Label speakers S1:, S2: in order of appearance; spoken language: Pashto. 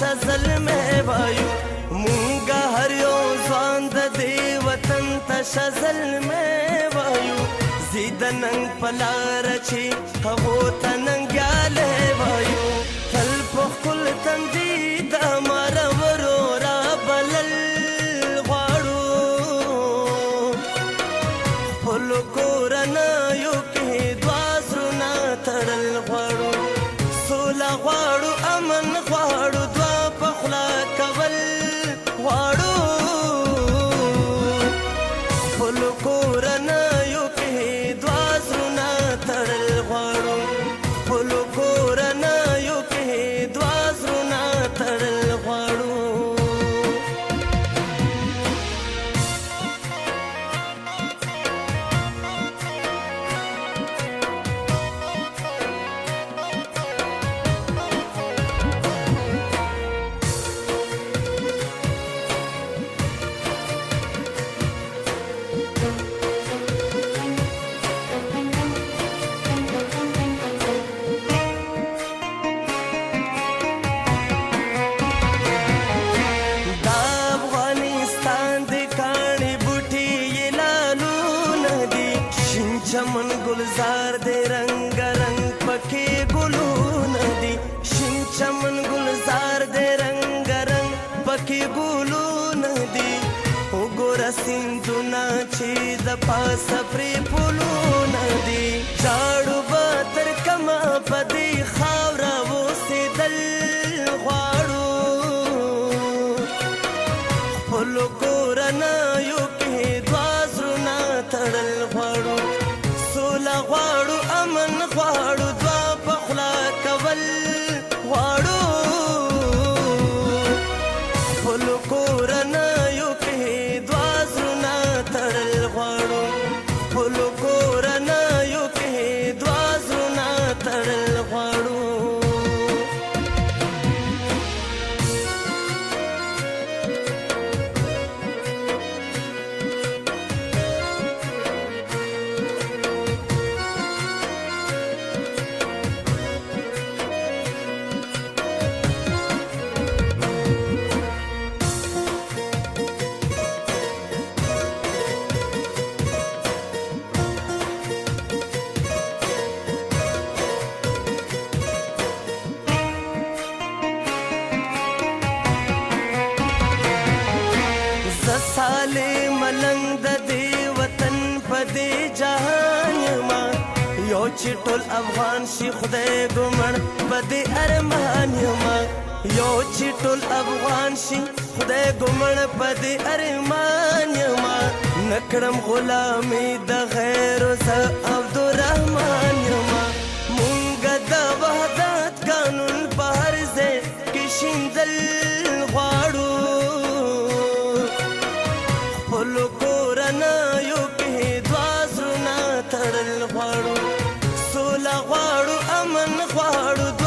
S1: شزل مې وایو مونږه هر یو ځوان د دې وطن ته شزل مې وایو زیدنن پلار چې هغه تننګاله وایو تل په خپل تندې دم چمن گلزار دی رنگ رنگ پکې ګلونه دي شین چمن گلزار دی رنگ رنگ پکې ګلونه دي وګوره سیندونه چې د پاسه پرې پلونه دي جاړو به تر کما په دې خاوره اوسېدل غواړو خپلو کورنیو چې ټول افغان شي خدای ګمړ بدې ارمان یم یو چې ټول افغان شي خدای ګمړ بدې ارمان یم نکړم غلامي د غیر سه عبدالرحمن یم مونږ د وحدت قانون په هر ځای کې شیندل ನನ್ನ ಪಾಡುದು